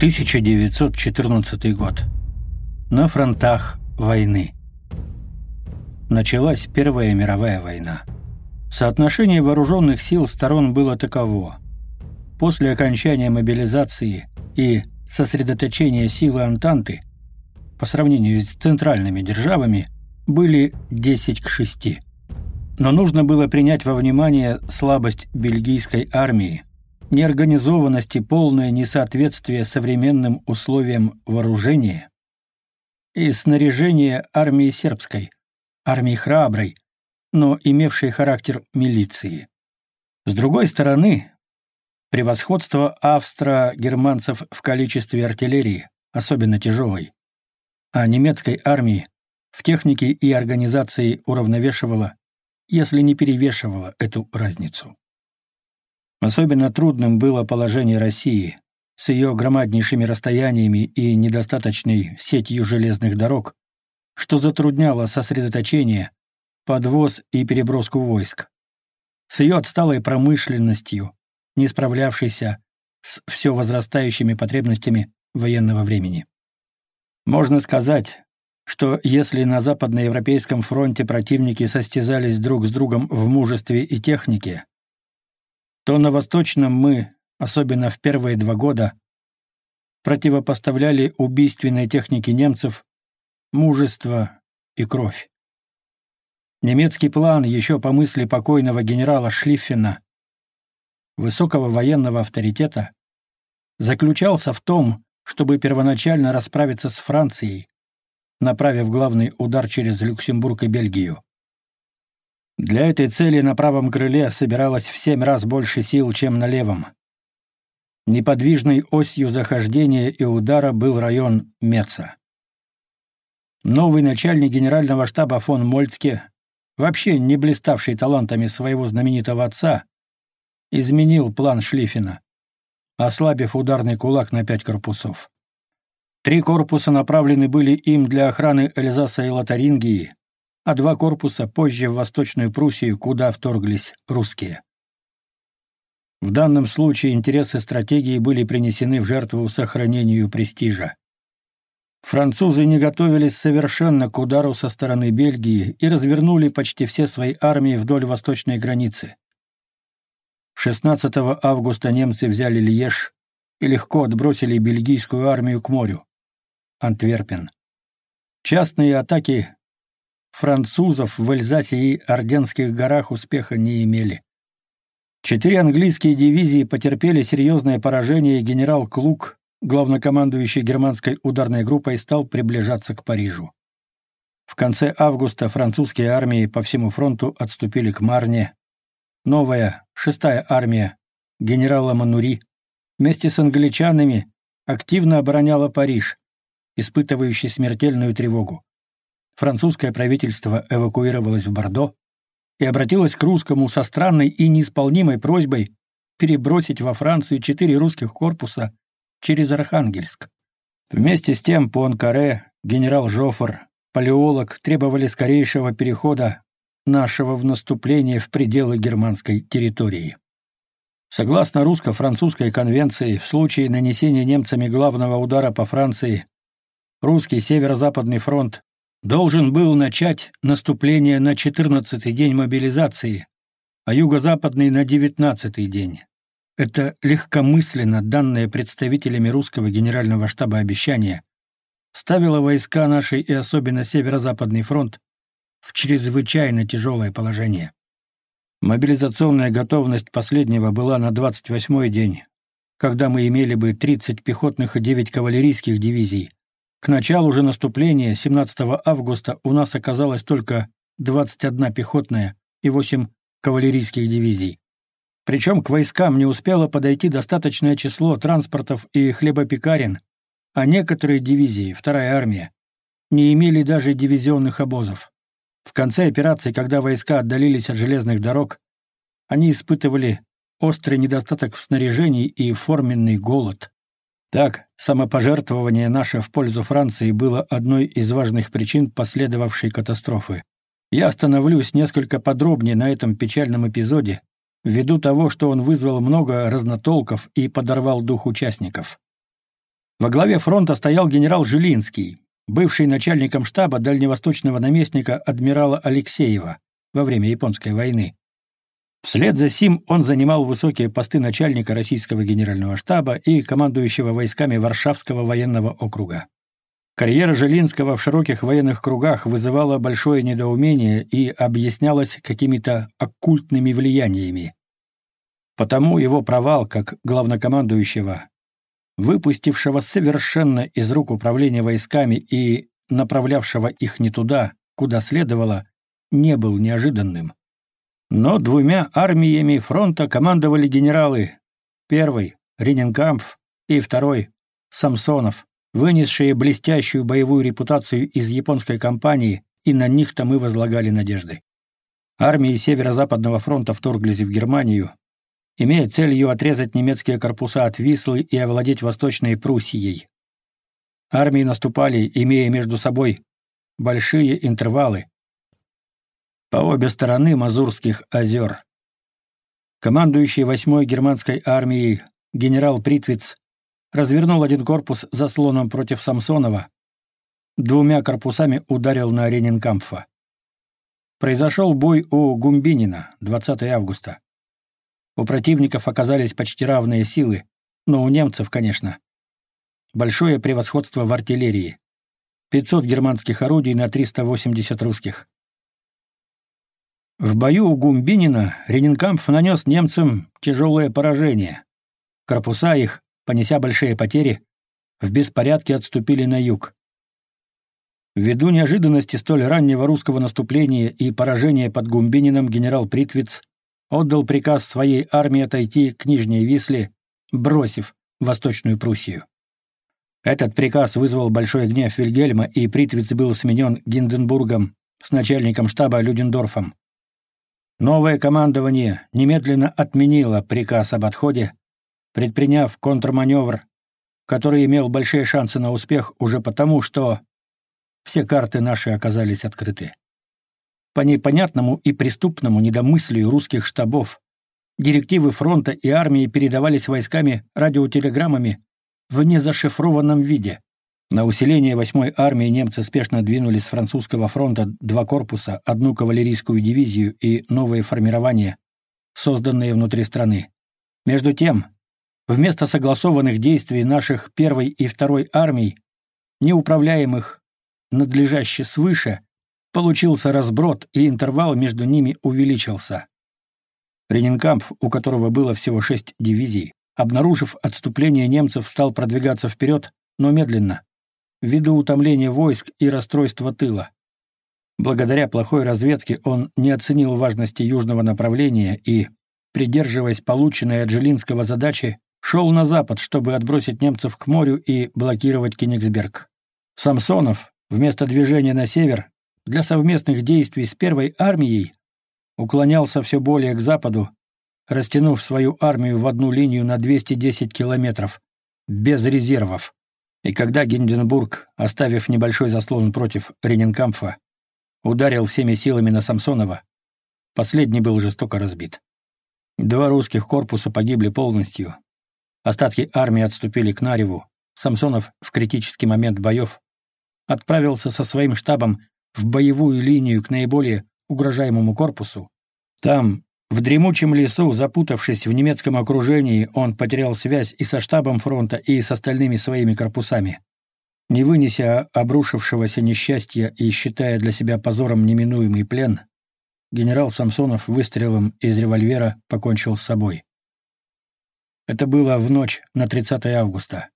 1914 год. На фронтах войны. Началась Первая мировая война. Соотношение вооруженных сил сторон было таково. После окончания мобилизации и сосредоточения силы Антанты, по сравнению с центральными державами, были 10 к 6. Но нужно было принять во внимание слабость бельгийской армии – Неорганизованности, полное несоответствие современным условиям вооружения и снаряжения армии сербской, армии храброй, но имевшей характер милиции. С другой стороны, превосходство австро-германцев в количестве артиллерии, особенно тяжелой, а немецкой армии в технике и организации уравновешивало, если не перевешивало эту разницу. Особенно трудным было положение России с ее громаднейшими расстояниями и недостаточной сетью железных дорог, что затрудняло сосредоточение, подвоз и переброску войск. С ее отсталой промышленностью, не справлявшейся с все возрастающими потребностями военного времени. Можно сказать, что если на Западноевропейском фронте противники состязались друг с другом в мужестве и технике, то на Восточном мы, особенно в первые два года, противопоставляли убийственной технике немцев мужество и кровь. Немецкий план еще по мысли покойного генерала Шлиффена, высокого военного авторитета, заключался в том, чтобы первоначально расправиться с Францией, направив главный удар через Люксембург и Бельгию. Для этой цели на правом крыле собиралось в семь раз больше сил, чем на левом. Неподвижной осью захождения и удара был район Меца. Новый начальник генерального штаба фон Мольтке, вообще не блиставший талантами своего знаменитого отца, изменил план Шлиффена, ослабив ударный кулак на пять корпусов. Три корпуса направлены были им для охраны Эльзаса и Лотарингии, а два корпуса позже в Восточную Пруссию, куда вторглись русские. В данном случае интересы стратегии были принесены в жертву сохранению престижа. Французы не готовились совершенно к удару со стороны Бельгии и развернули почти все свои армии вдоль восточной границы. 16 августа немцы взяли Льеж и легко отбросили бельгийскую армию к морю. Антверпен. Частные атаки Французов в Эльзасе и Орденских горах успеха не имели. Четыре английские дивизии потерпели серьезное поражение, и генерал Клук, главнокомандующий германской ударной группой, стал приближаться к Парижу. В конце августа французские армии по всему фронту отступили к Марне. Новая, шестая армия генерала Манури вместе с англичанами активно обороняла Париж, испытывающий смертельную тревогу французское правительство эвакуировалось в Бордо и обратилось к русскому со странной и неисполнимой просьбой перебросить во Францию четыре русских корпуса через Архангельск. Вместе с тем Пуанкаре, генерал Жофр, палеолог требовали скорейшего перехода нашего в наступление в пределы германской территории. Согласно русско-французской конвенции, в случае нанесения немцами главного удара по Франции, русский северо-западный фронт должен был начать наступление на 14-й день мобилизации, а юго-западный — на 19-й день. Это легкомысленно данное представителями русского генерального штаба обещание ставило войска нашей и особенно Северо-Западный фронт в чрезвычайно тяжелое положение. Мобилизационная готовность последнего была на 28-й день, когда мы имели бы 30 пехотных и 9 кавалерийских дивизий, к началу же наступления 17 августа у нас оказалось только 21 пехотная и 8 кавалерийских дивизий. Причем к войскам не успело подойти достаточное число транспортов и хлебопекарен, а некоторые дивизии, вторая армия, не имели даже дивизионных обозов. В конце операции, когда войска отдалились от железных дорог, они испытывали острый недостаток в снаряжении и форменный голод. Так, самопожертвование наше в пользу Франции было одной из важных причин последовавшей катастрофы. Я остановлюсь несколько подробнее на этом печальном эпизоде, ввиду того, что он вызвал много разнотолков и подорвал дух участников. Во главе фронта стоял генерал Жилинский, бывший начальником штаба дальневосточного наместника адмирала Алексеева во время Японской войны. Вслед за Сим он занимал высокие посты начальника российского генерального штаба и командующего войсками Варшавского военного округа. Карьера Желинского в широких военных кругах вызывала большое недоумение и объяснялась какими-то оккультными влияниями. Потому его провал как главнокомандующего, выпустившего совершенно из рук управления войсками и направлявшего их не туда, куда следовало, не был неожиданным. Но двумя армиями фронта командовали генералы. Первый — Рененгампф, и второй — Самсонов, вынесшие блестящую боевую репутацию из японской кампании, и на них-то мы возлагали надежды. Армии Северо-Западного фронта вторглись в Германию, имея целью отрезать немецкие корпуса от Вислы и овладеть Восточной Пруссией. Армии наступали, имея между собой большие интервалы, по обе стороны Мазурских озер. Командующий 8-й германской армией генерал Притвиц развернул один корпус заслоном против Самсонова, двумя корпусами ударил на Ренинкамфа. Произошел бой у Гумбинина 20 августа. У противников оказались почти равные силы, но у немцев, конечно. Большое превосходство в артиллерии. 500 германских орудий на 380 русских. В бою у Гумбинина Ренинкампф нанес немцам тяжелое поражение. Корпуса их, понеся большие потери, в беспорядке отступили на юг. Ввиду неожиданности столь раннего русского наступления и поражения под Гумбинином генерал Притвиц отдал приказ своей армии отойти к Нижней Висле, бросив Восточную Пруссию. Этот приказ вызвал большой гнев Вильгельма, и Притвиц был сменен Гинденбургом с начальником штаба Людендорфом. Новое командование немедленно отменило приказ об отходе, предприняв контрманевр, который имел большие шансы на успех уже потому, что все карты наши оказались открыты. По непонятному и преступному недомыслию русских штабов директивы фронта и армии передавались войсками радиотелеграммами в незашифрованном виде, на усиление 8-й армии немцы спешно двинули с французского фронта два корпуса, одну кавалерийскую дивизию и новые формирования, созданные внутри страны. Между тем, вместо согласованных действий наших 1 и 2 армий, неуправляемых надлежаще свыше, получился разброд, и интервал между ними увеличился. Рененкампф, у которого было всего шесть дивизий, обнаружив отступление немцев, стал продвигаться вперед, но медленно ввиду утомления войск и расстройства тыла. Благодаря плохой разведке он не оценил важности южного направления и, придерживаясь полученной от Жилинского задачи, шел на запад, чтобы отбросить немцев к морю и блокировать Кенигсберг. Самсонов, вместо движения на север, для совместных действий с первой армией уклонялся все более к западу, растянув свою армию в одну линию на 210 километров, без резервов. И когда Гинденбург, оставив небольшой заслон против Рененкамфа, ударил всеми силами на Самсонова, последний был жестоко разбит. Два русских корпуса погибли полностью. Остатки армии отступили к Нареву. Самсонов в критический момент боев отправился со своим штабом в боевую линию к наиболее угрожаемому корпусу. Там, в дремучем лесу, запутавшись в немецком окружении, он потерял связь и со штабом фронта, и с остальными своими корпусами. Не вынеся обрушившегося несчастья и считая для себя позором неминуемый плен, генерал Самсонов выстрелом из револьвера покончил с собой. Это было в ночь на 30 августа.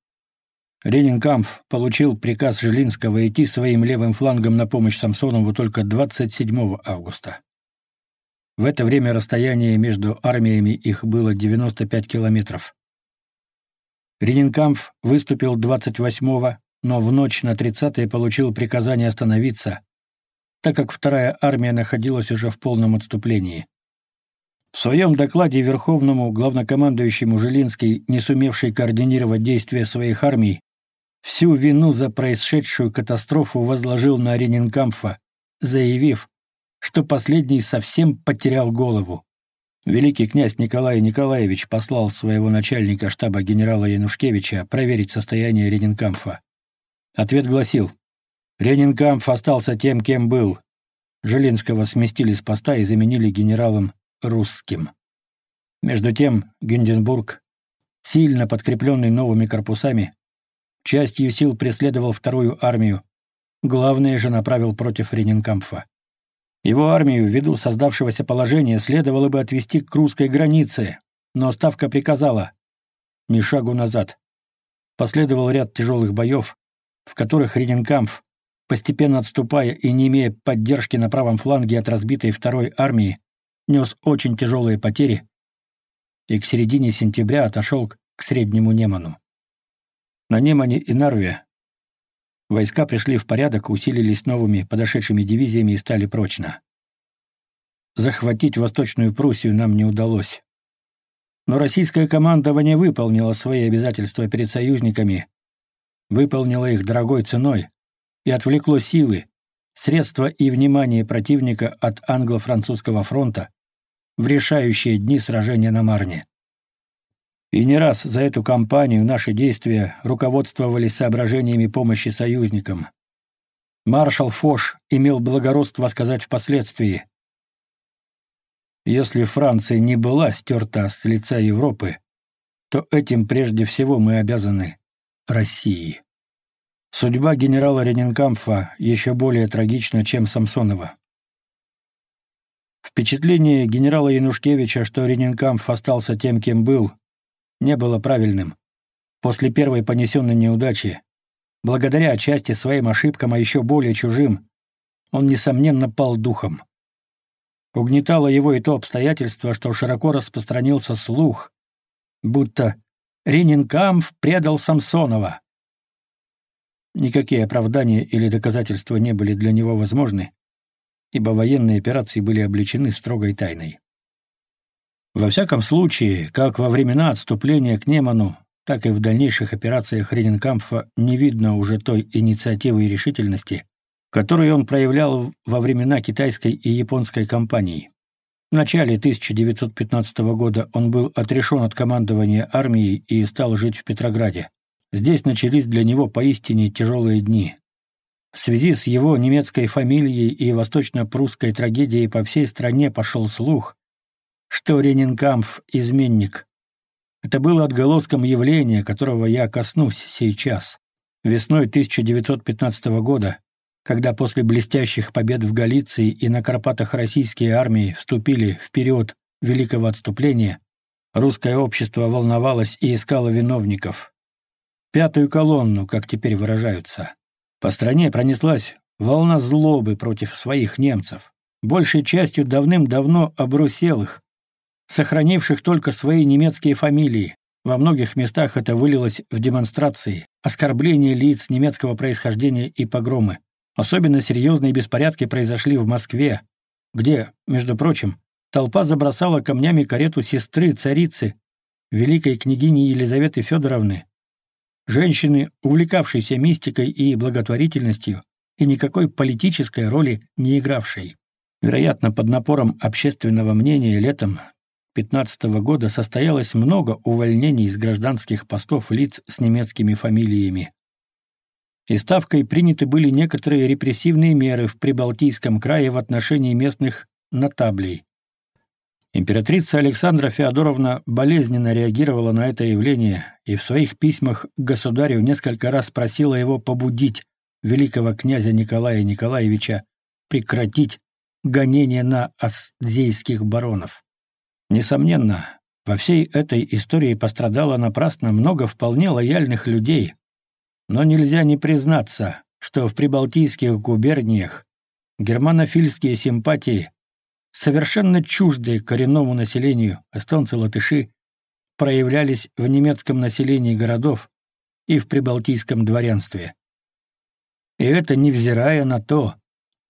Ренинкамф получил приказ Жилинского идти своим левым флангом на помощь Самсонову только 27 августа. В это время расстояние между армиями их было 95 километров. Ренинкамф выступил 28-го, но в ночь на 30-е получил приказание остановиться, так как вторая армия находилась уже в полном отступлении. В своем докладе Верховному главнокомандующему Жилинский, не сумевший координировать действия своих армий, всю вину за происшедшую катастрофу возложил на Ренинкамфа, заявив, что последний совсем потерял голову. Великий князь Николай Николаевич послал своего начальника штаба генерала Янушкевича проверить состояние Ренинкамфа. Ответ гласил, «Ренинкамф остался тем, кем был. Жилинского сместили с поста и заменили генералом русским». Между тем Гюнденбург, сильно подкрепленный новыми корпусами, частью сил преследовал вторую армию, главное же направил против Ренинкамфа. Его армию, ввиду создавшегося положения, следовало бы отвести к русской границе, но Ставка приказала «Ни шагу назад». Последовал ряд тяжелых боев, в которых Рененкамф, постепенно отступая и не имея поддержки на правом фланге от разбитой второй армии, нес очень тяжелые потери и к середине сентября отошел к Среднему Неману. На Немане и Нарве Войска пришли в порядок, усилились новыми подошедшими дивизиями и стали прочно. Захватить Восточную Пруссию нам не удалось. Но российское командование выполнило свои обязательства перед союзниками, выполнило их дорогой ценой и отвлекло силы, средства и внимание противника от англо-французского фронта в решающие дни сражения на Марне. И не раз за эту кампанию наши действия руководствовались соображениями помощи союзникам. Маршал Фош имел благородство сказать впоследствии. Если Франция не была стерта с лица Европы, то этим прежде всего мы обязаны России. Судьба генерала Ренинкамфа еще более трагична, чем Самсонова. Впечатление генерала Янушкевича, что Ренинкамф остался тем, кем был, не было правильным. После первой понесенной неудачи, благодаря отчасти своим ошибкам, а еще более чужим, он, несомненно, пал духом. Угнетало его и то обстоятельство, что широко распространился слух, будто Ренинкамф предал Самсонова. Никакие оправдания или доказательства не были для него возможны, ибо военные операции были облечены строгой тайной. Во всяком случае, как во времена отступления к Неману, так и в дальнейших операциях Рененкампфа не видно уже той инициативы и решительности, которую он проявлял во времена китайской и японской кампаний. В начале 1915 года он был отрешен от командования армией и стал жить в Петрограде. Здесь начались для него поистине тяжелые дни. В связи с его немецкой фамилией и восточно-прусской трагедией по всей стране пошел слух, что Ренинкамф — изменник. Это было отголоском явления, которого я коснусь сейчас, весной 1915 года, когда после блестящих побед в Галиции и на Карпатах российские армии вступили в период Великого отступления, русское общество волновалось и искало виновников. Пятую колонну, как теперь выражаются. По стране пронеслась волна злобы против своих немцев, большей частью давным-давно обруселых, сохранивших только свои немецкие фамилии. Во многих местах это вылилось в демонстрации, оскорбления лиц немецкого происхождения и погромы. Особенно серьезные беспорядки произошли в Москве, где, между прочим, толпа забросала камнями карету сестры царицы, великой княгини Елизаветы Федоровны. Женщины, увлекавшейся мистикой и благотворительностью, и никакой политической роли не игравшей. Вероятно, под напором общественного мнения летом 15 года состоялось много увольнений из гражданских постов лиц с немецкими фамилиями. И ставкой приняты были некоторые репрессивные меры в Прибалтийском крае в отношении местных натаблей. Императрица Александра Феодоровна болезненно реагировала на это явление и в своих письмах государю несколько раз просила его побудить великого князя Николая Николаевича прекратить гонение на аздзейских баронов. Несомненно, во всей этой истории пострадало напрасно много вполне лояльных людей, но нельзя не признаться, что в прибалтийских губерниях германофильские симпатии, совершенно чуждые коренному населению эстонцы-латыши, проявлялись в немецком населении городов и в прибалтийском дворянстве. И это невзирая на то,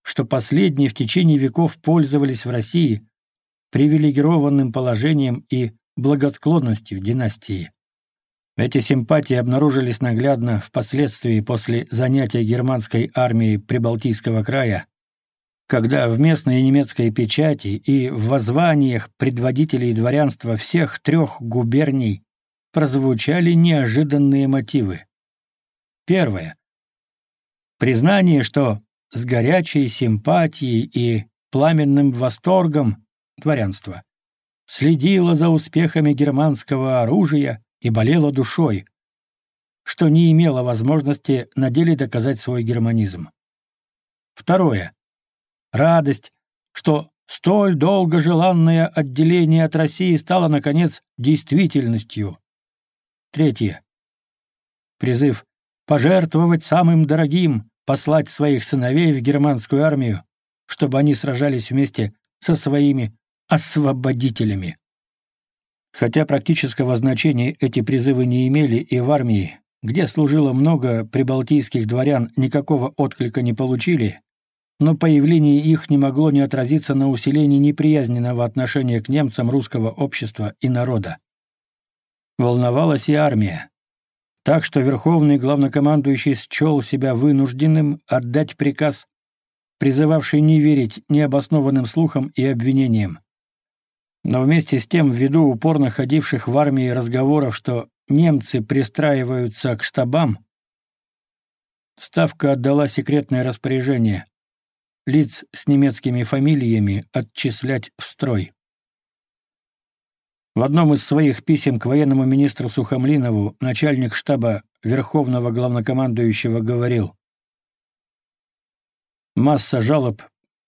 что последние в течение веков пользовались в России привилегированным положением и благосклонностью династии. Эти симпатии обнаружились наглядно впоследствии после занятия германской армией Прибалтийского края, когда в местной немецкой печати и в воззваниях предводителей дворянства всех трех губерний прозвучали неожиданные мотивы. Первое. Признание, что с горячей симпатией и пламенным восторгом дворянства. Следила за успехами германского оружия и болела душой, что не имела возможности на деле доказать свой германизм. Второе. Радость, что столь долго желанное отделение от России стало, наконец, действительностью. Третье. Призыв пожертвовать самым дорогим, послать своих сыновей в германскую армию, чтобы они сражались вместе со своими освободителями. Хотя практического значения эти призывы не имели и в армии, где служило много прибалтийских дворян, никакого отклика не получили, но появление их не могло не отразиться на усилении неприязненного отношения к немцам русского общества и народа. Волновалась и армия. Так что верховный главнокомандующий счел себя вынужденным отдать приказ, призывавший не верить необоснованным слухам и обвинениям. Но вместе с тем, ввиду упорно ходивших в армии разговоров, что немцы пристраиваются к штабам, Ставка отдала секретное распоряжение лиц с немецкими фамилиями отчислять в строй. В одном из своих писем к военному министру Сухомлинову начальник штаба Верховного главнокомандующего говорил «Масса жалоб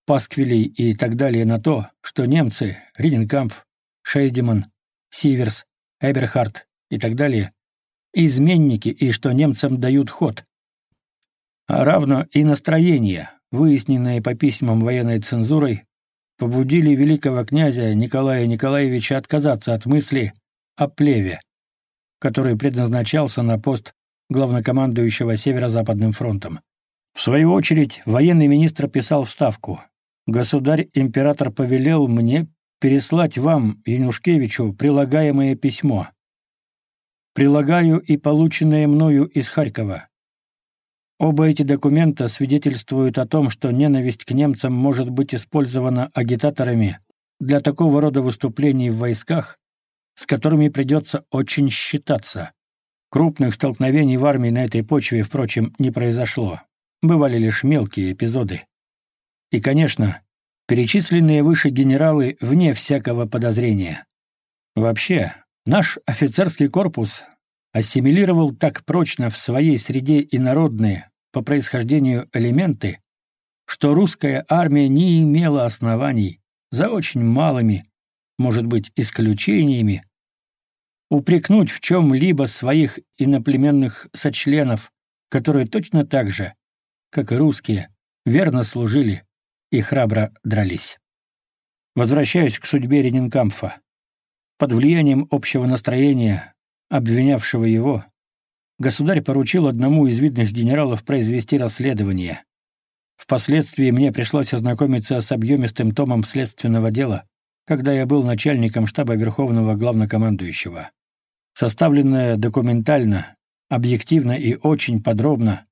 Пасквилей и так далее на то, что немцы, Риденкампф, Шейдеман, Сиверс, Эберхард и так далее — изменники и что немцам дают ход. А равно и настроение, выясненное по письмам военной цензурой, побудили великого князя Николая Николаевича отказаться от мысли о плеве, который предназначался на пост главнокомандующего Северо-Западным фронтом. В свою очередь, военный министр писал в Ставку Государь император повелел мне переслать вам, Янюшкевичу, прилагаемое письмо. Прилагаю и полученное мною из Харькова. Оба эти документа свидетельствуют о том, что ненависть к немцам может быть использована агитаторами для такого рода выступлений в войсках, с которыми придется очень считаться. Крупных столкновений в армии на этой почве, впрочем, не произошло. Бывали лишь мелкие эпизоды. И, конечно, перечисленные выше генералы вне всякого подозрения. Вообще, наш офицерский корпус ассимилировал так прочно в своей среде инородные по происхождению элементы, что русская армия не имела оснований за очень малыми, может быть, исключениями, упрекнуть в чем-либо своих иноплеменных сочленов, которые точно так же, как и русские, верно служили, и храбро дрались. Возвращаюсь к судьбе Ренинкамфа. Под влиянием общего настроения, обвинявшего его, государь поручил одному из видных генералов произвести расследование. Впоследствии мне пришлось ознакомиться с объемистым томом следственного дела, когда я был начальником штаба Верховного Главнокомандующего. Составленное документально, объективно и очень подробно,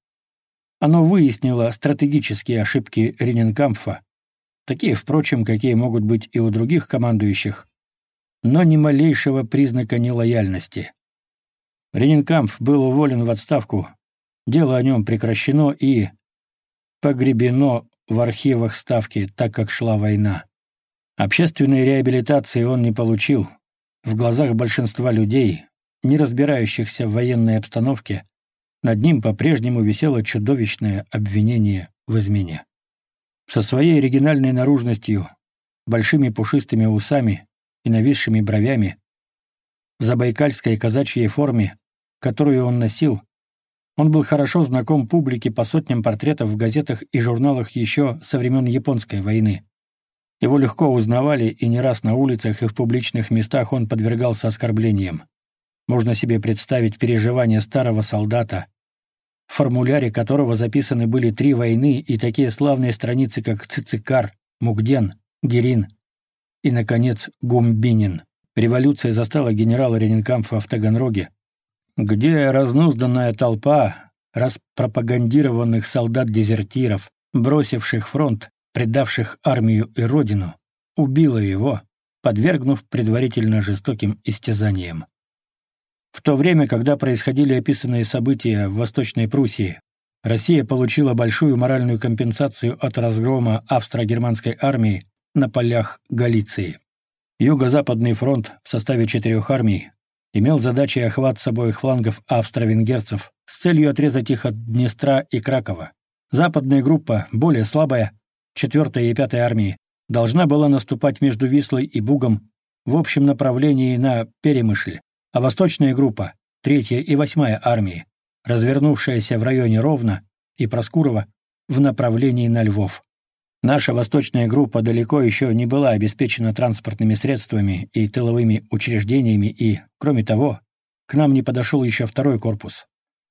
оно выяснило стратегические ошибки Рененкампфа, такие, впрочем, какие могут быть и у других командующих, но ни малейшего признака нелояльности. Рененкампф был уволен в отставку, дело о нем прекращено и погребено в архивах Ставки, так как шла война. Общественной реабилитации он не получил. В глазах большинства людей, не разбирающихся в военной обстановке, над ним по-прежнему висело чудовищное обвинение в измене. Со своей оригинальной наружностью, большими пушистыми усами и нависшими бровями, в забайкальской казачьей форме, которую он носил, он был хорошо знаком публике по сотням портретов в газетах и журналах еще со времен Японской войны. Его легко узнавали, и не раз на улицах и в публичных местах он подвергался оскорблениям. Можно себе представить переживания старого солдата, в формуляре которого записаны были три войны и такие славные страницы, как Цицикар, Мугден, Герин и, наконец, Гумбинин. Революция застала генерала Ренинкамфа в Таганроге, где разнузданная толпа распропагандированных солдат-дезертиров, бросивших фронт, предавших армию и родину, убила его, подвергнув предварительно жестоким истязаниям. В то время, когда происходили описанные события в Восточной Пруссии, Россия получила большую моральную компенсацию от разгрома австро-германской армии на полях Галиции. Юго-Западный фронт в составе четырех армий имел задачи охват с обоих флангов австро-венгерцев с целью отрезать их от Днестра и Кракова. Западная группа, более слабая, 4 и 5 армии, должна была наступать между Вислой и Бугом в общем направлении на Перемышль, а восточная группа, 3-я и 8-я армии, развернувшаяся в районе Ровно и Проскурова в направлении на Львов. Наша восточная группа далеко еще не была обеспечена транспортными средствами и тыловыми учреждениями и, кроме того, к нам не подошел еще второй корпус.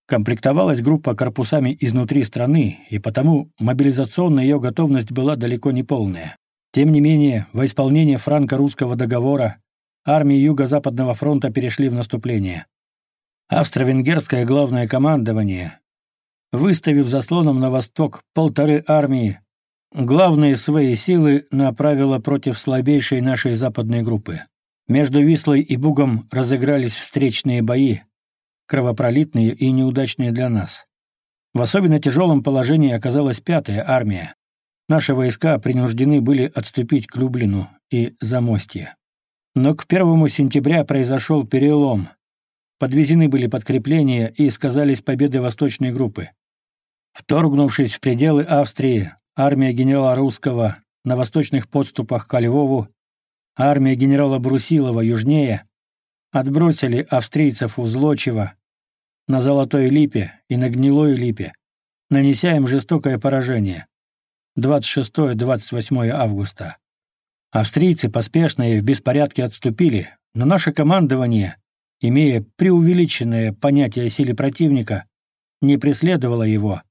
Комплектовалась группа корпусами изнутри страны, и потому мобилизационная ее готовность была далеко не полная. Тем не менее, во исполнение франко-русского договора армии Юго-Западного фронта перешли в наступление. Австро-Венгерское главное командование, выставив заслоном на восток полторы армии, главные свои силы направило против слабейшей нашей западной группы. Между Вислой и Бугом разыгрались встречные бои, кровопролитные и неудачные для нас. В особенно тяжелом положении оказалась пятая армия. Наши войска принуждены были отступить к Люблину и Замостье. Но к первому сентября произошел перелом. Подвезены были подкрепления и сказались победы восточной группы. Вторгнувшись в пределы Австрии, армия генерала Русского на восточных подступах к Львову, армия генерала Брусилова южнее, отбросили австрийцев у Злочева, на Золотой Липе и на Гнилой Липе, нанеся им жестокое поражение. 26-28 августа. Австрийцы поспешно и в беспорядке отступили, но наше командование, имея преувеличенное понятие о силе противника, не преследовало его,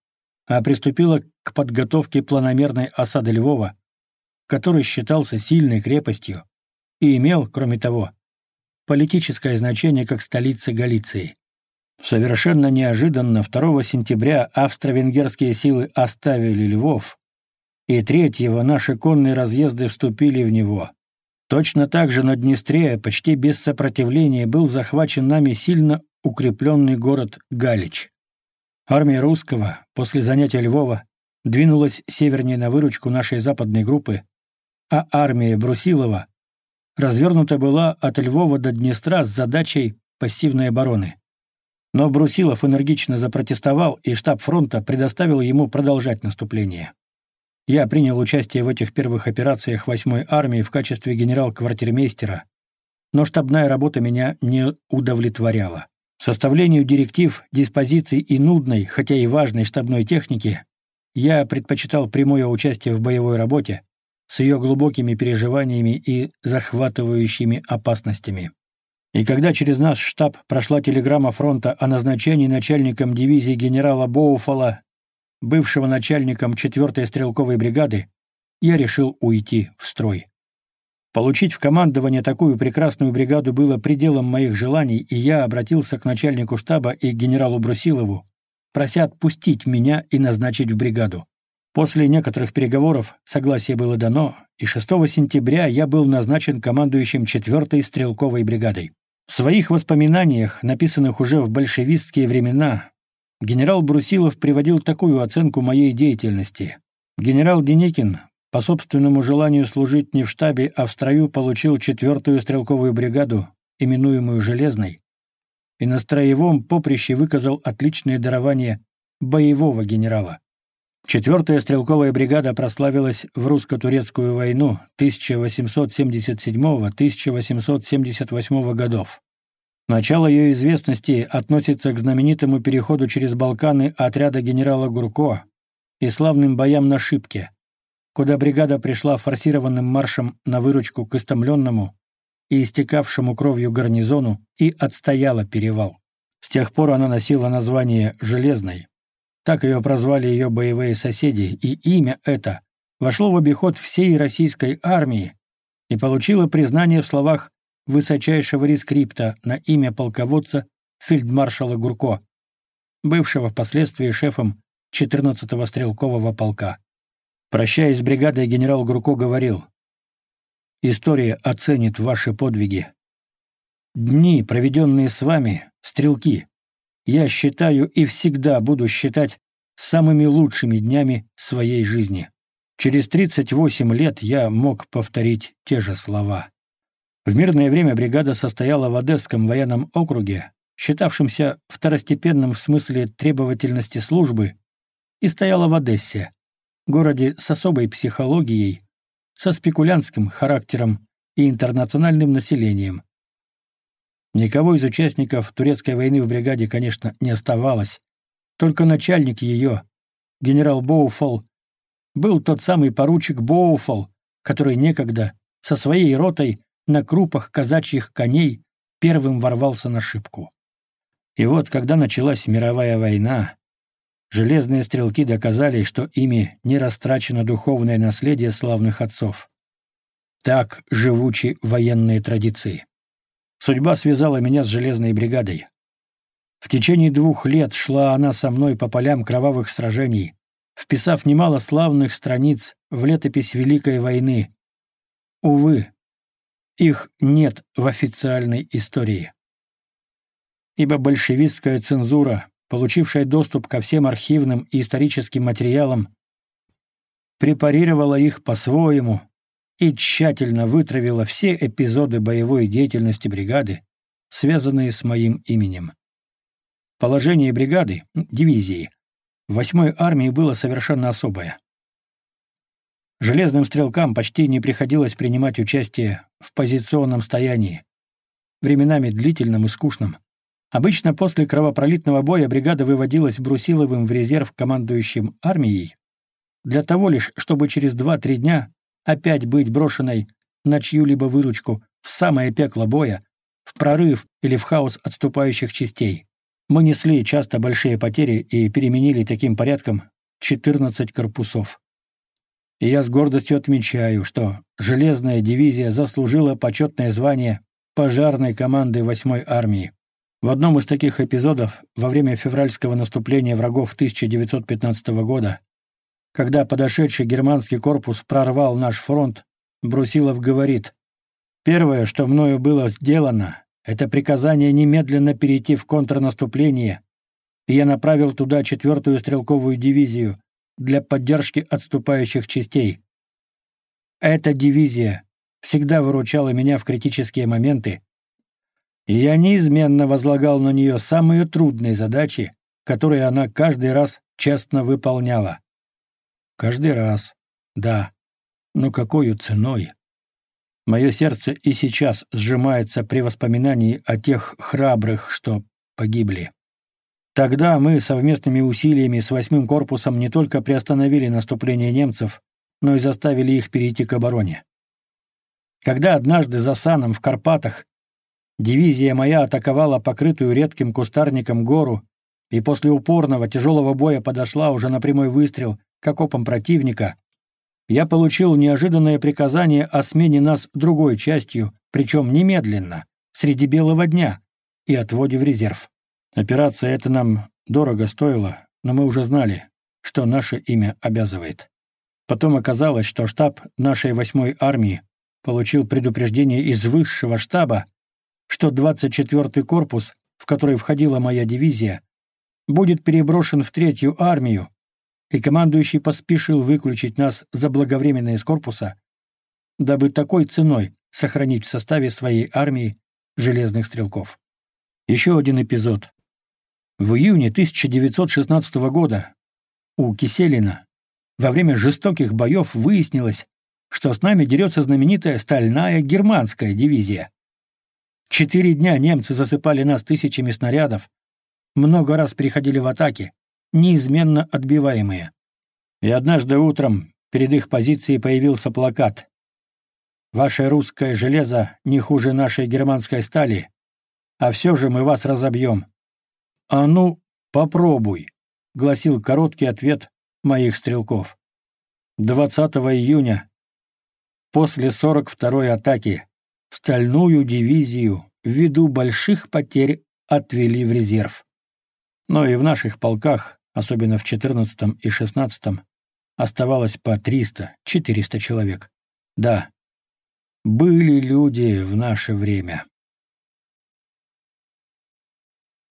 а приступило к подготовке планомерной осады Львова, который считался сильной крепостью и имел, кроме того, политическое значение как столица Галиции. Совершенно неожиданно 2 сентября австро-венгерские силы оставили Львов и третьего наши конные разъезды вступили в него. Точно так же на Днестре почти без сопротивления был захвачен нами сильно укрепленный город Галич. Армия русского после занятия Львова двинулась севернее на выручку нашей западной группы, а армия Брусилова развернута была от Львова до Днестра с задачей пассивной обороны. Но Брусилов энергично запротестовал, и штаб фронта предоставил ему продолжать наступление. Я принял участие в этих первых операциях 8-й армии в качестве генерал-квартирмейстера, но штабная работа меня не удовлетворяла. Составлению директив, диспозиций и нудной, хотя и важной штабной техники я предпочитал прямое участие в боевой работе с ее глубокими переживаниями и захватывающими опасностями. И когда через наш штаб прошла телеграмма фронта о назначении начальником дивизии генерала Боуфала бывшего начальником 4-й стрелковой бригады, я решил уйти в строй. Получить в командование такую прекрасную бригаду было пределом моих желаний, и я обратился к начальнику штаба и генералу Брусилову, прося отпустить меня и назначить в бригаду. После некоторых переговоров согласие было дано, и 6 сентября я был назначен командующим 4-й стрелковой бригадой. В своих воспоминаниях, написанных уже в большевистские времена, Генерал Брусилов приводил такую оценку моей деятельности. Генерал Деникин по собственному желанию служить не в штабе, а в строю получил четвертую стрелковую бригаду, именуемую «Железной», и на строевом поприще выказал отличное дарование боевого генерала. Четвертая стрелковая бригада прославилась в русско-турецкую войну 1877-1878 годов. Начало ее известности относится к знаменитому переходу через Балканы отряда генерала Гурко и славным боям на Шипке, куда бригада пришла форсированным маршем на выручку к истомленному и истекавшему кровью гарнизону и отстояла перевал. С тех пор она носила название «Железной». Так ее прозвали ее боевые соседи, и имя это вошло в обиход всей российской армии и получило признание в словах высочайшего рескрипта на имя полководца фельдмаршала Гурко, бывшего впоследствии шефом 14-го стрелкового полка. Прощаясь с бригадой, генерал Гурко говорил, «История оценит ваши подвиги. Дни, проведенные с вами, стрелки, я считаю и всегда буду считать самыми лучшими днями своей жизни. Через 38 лет я мог повторить те же слова». В мирное время бригада состояла в Одесском военном округе, считавшемся второстепенным в смысле требовательности службы, и стояла в Одессе, городе с особой психологией, со спекулянтским характером и интернациональным населением. Никого из участников турецкой войны в бригаде, конечно, не оставалось. Только начальник ее, генерал Боуфол, был тот самый поручик Боуфол, который некогда со своей ротой на крупах казачьих коней первым ворвался на шибку. И вот, когда началась мировая война, железные стрелки доказали, что ими не растрачено духовное наследие славных отцов. Так живучи военные традиции. Судьба связала меня с железной бригадой. В течение двух лет шла она со мной по полям кровавых сражений, вписав немало славных страниц в летопись Великой войны. Увы, их нет в официальной истории. Ибо большевистская цензура, получившая доступ ко всем архивным и историческим материалам, препарировала их по-своему и тщательно вытравила все эпизоды боевой деятельности бригады, связанные с моим именем. Положение бригады, дивизии, 8-й армии было совершенно особое. Железным стрелкам почти не приходилось принимать участие в позиционном стоянии, временами длительном и скучном. Обычно после кровопролитного боя бригада выводилась Брусиловым в резерв командующим армией, для того лишь, чтобы через 2-3 дня опять быть брошенной на чью-либо выручку в самое пекло боя, в прорыв или в хаос отступающих частей. Мы несли часто большие потери и переменили таким порядком 14 корпусов и я с гордостью отмечаю, что «Железная дивизия» заслужила почетное звание пожарной команды 8-й армии. В одном из таких эпизодов, во время февральского наступления врагов 1915 года, когда подошедший германский корпус прорвал наш фронт, Брусилов говорит, «Первое, что мною было сделано, это приказание немедленно перейти в контрнаступление, и я направил туда 4-ю стрелковую дивизию, для поддержки отступающих частей. Эта дивизия всегда выручала меня в критические моменты, и я неизменно возлагал на нее самые трудные задачи, которые она каждый раз честно выполняла. Каждый раз, да, но какой ценой? Мое сердце и сейчас сжимается при воспоминании о тех храбрых, что погибли. Тогда мы совместными усилиями с восьмым корпусом не только приостановили наступление немцев, но и заставили их перейти к обороне. Когда однажды за Саном в Карпатах дивизия моя атаковала покрытую редким кустарником гору и после упорного тяжелого боя подошла уже на прямой выстрел к окопам противника, я получил неожиданное приказание о смене нас другой частью, причем немедленно, среди белого дня, и отводе в резерв. Операция эта нам дорого стоила, но мы уже знали, что наше имя обязывает. Потом оказалось, что штаб нашей 8-й армии получил предупреждение из высшего штаба, что 24-й корпус, в который входила моя дивизия, будет переброшен в третью армию, и командующий поспешил выключить нас заблаговременно из корпуса, дабы такой ценой сохранить в составе своей армии железных стрелков. Еще один эпизод, в июне 1916 года у Киселина во время жестоких боев выяснилось, что с нами дерется знаменитая стальная германская дивизия. Четыре дня немцы засыпали нас тысячами снарядов, много раз приходили в атаки, неизменно отбиваемые. И однажды утром перед их позицией появился плакат «Ваше русское железо не хуже нашей германской стали, а все же мы вас разобьем». «А ну, попробуй», — гласил короткий ответ моих стрелков. 20 июня, после 42-й атаки, стальную дивизию ввиду больших потерь отвели в резерв. Но и в наших полках, особенно в 14-м и 16-м, оставалось по 300-400 человек. Да, были люди в наше время.